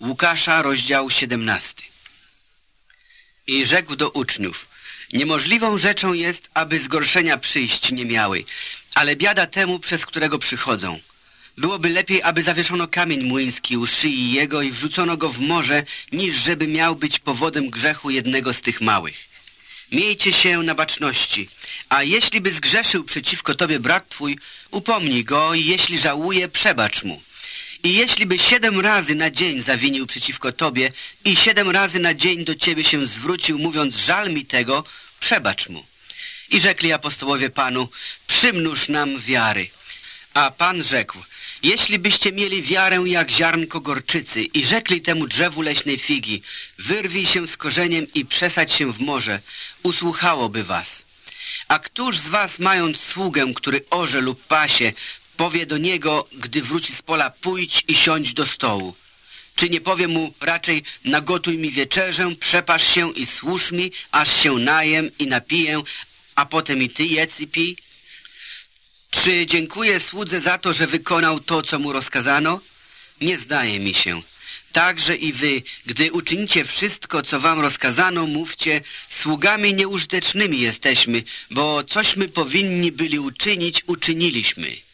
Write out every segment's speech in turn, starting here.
Łukasza, rozdział 17. I rzekł do uczniów, niemożliwą rzeczą jest, aby zgorszenia przyjść nie miały, ale biada temu, przez którego przychodzą. Byłoby lepiej, aby zawieszono kamień młyński u szyi jego i wrzucono go w morze, niż żeby miał być powodem grzechu jednego z tych małych. Miejcie się na baczności, a jeśli by zgrzeszył przeciwko tobie brat twój, upomnij go i jeśli żałuje, przebacz mu. I jeśli by siedem razy na dzień zawinił przeciwko tobie i siedem razy na dzień do ciebie się zwrócił, mówiąc, żal mi tego, przebacz mu. I rzekli apostołowie Panu, przymnóż nam wiary. A Pan rzekł, jeśli byście mieli wiarę jak ziarnko gorczycy i rzekli temu drzewu leśnej figi, wyrwij się z korzeniem i przesadź się w morze, usłuchałoby was. A któż z was, mając sługę, który orze lub pasie, powie do niego, gdy wróci z pola, pójdź i siądź do stołu? Czy nie powie mu raczej, nagotuj mi wieczerzę, przepasz się i służ mi, aż się najem i napiję, a potem i ty jedz i pij? Czy dziękuję słudze za to, że wykonał to, co mu rozkazano? Nie zdaje mi się. Także i wy, gdy uczynicie wszystko, co wam rozkazano, mówcie, sługami nieużytecznymi jesteśmy, bo cośmy powinni byli uczynić, uczyniliśmy.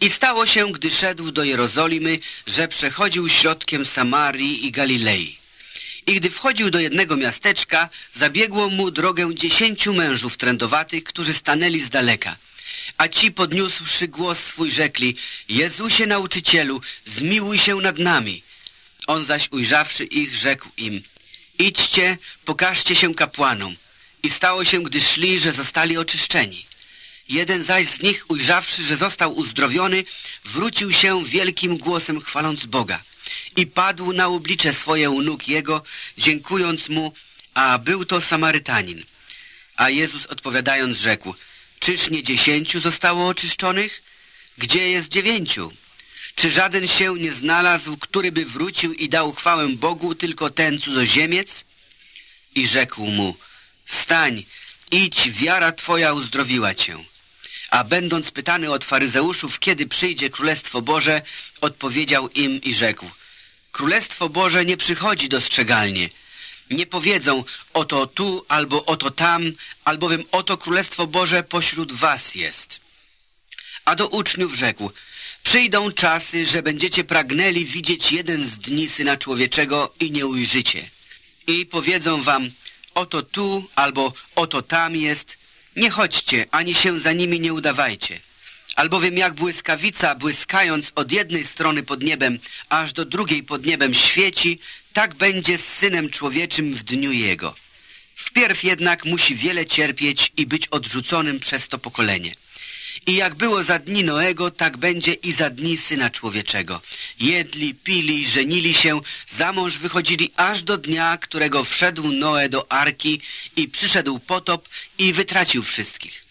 I stało się, gdy szedł do Jerozolimy, że przechodził środkiem Samarii i Galilei. I gdy wchodził do jednego miasteczka, zabiegło mu drogę dziesięciu mężów trędowatych, którzy stanęli z daleka. A ci podniósłszy głos swój rzekli, Jezusie nauczycielu, zmiłuj się nad nami. On zaś ujrzawszy ich, rzekł im, idźcie, pokażcie się kapłanom. I stało się, gdy szli, że zostali oczyszczeni. Jeden zaś z nich, ujrzawszy, że został uzdrowiony, wrócił się wielkim głosem chwaląc Boga i padł na oblicze swoje u nóg Jego, dziękując Mu, a był to Samarytanin. A Jezus odpowiadając rzekł, czyż nie dziesięciu zostało oczyszczonych? Gdzie jest dziewięciu? Czy żaden się nie znalazł, który by wrócił i dał chwałę Bogu, tylko ten cudzoziemiec? I rzekł mu, wstań, idź, wiara twoja uzdrowiła cię. A będąc pytany od faryzeuszów, kiedy przyjdzie Królestwo Boże, odpowiedział im i rzekł, Królestwo Boże nie przychodzi dostrzegalnie. Nie powiedzą, oto tu albo oto tam, albowiem oto Królestwo Boże pośród was jest. A do uczniów rzekł, przyjdą czasy, że będziecie pragnęli widzieć jeden z dni Syna Człowieczego i nie ujrzycie. I powiedzą wam, oto tu albo oto tam jest, nie chodźcie, ani się za nimi nie udawajcie. Albowiem jak błyskawica, błyskając od jednej strony pod niebem, aż do drugiej pod niebem świeci, tak będzie z Synem Człowieczym w dniu Jego. Wpierw jednak musi wiele cierpieć i być odrzuconym przez to pokolenie. I jak było za dni Noego, tak będzie i za dni Syna Człowieczego. Jedli, pili, żenili się, za mąż wychodzili aż do dnia, którego wszedł Noe do Arki i przyszedł potop i wytracił wszystkich.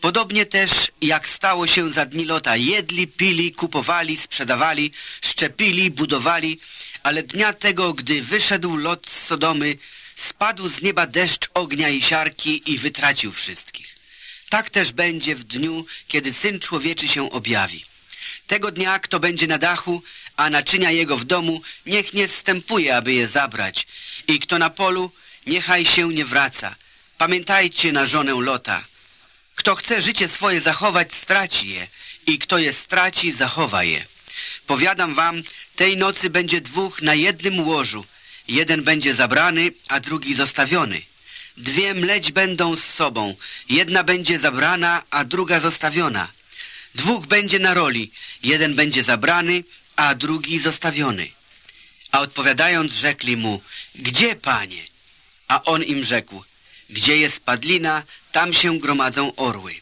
Podobnie też, jak stało się za dni Lota, jedli, pili, kupowali, sprzedawali, szczepili, budowali, ale dnia tego, gdy wyszedł Lot z Sodomy, spadł z nieba deszcz ognia i siarki i wytracił wszystkich. Tak też będzie w dniu, kiedy Syn Człowieczy się objawi. Tego dnia, kto będzie na dachu, a naczynia jego w domu, niech nie zstępuje, aby je zabrać. I kto na polu, niechaj się nie wraca. Pamiętajcie na żonę Lota. Kto chce życie swoje zachować, straci je. I kto je straci, zachowa je. Powiadam wam, tej nocy będzie dwóch na jednym łożu. Jeden będzie zabrany, a drugi zostawiony. Dwie mleć będą z sobą. Jedna będzie zabrana, a druga zostawiona. Dwóch będzie na roli. Jeden będzie zabrany, a drugi zostawiony. A odpowiadając rzekli mu, gdzie, panie? A on im rzekł, gdzie jest padlina, tam się gromadzą orły.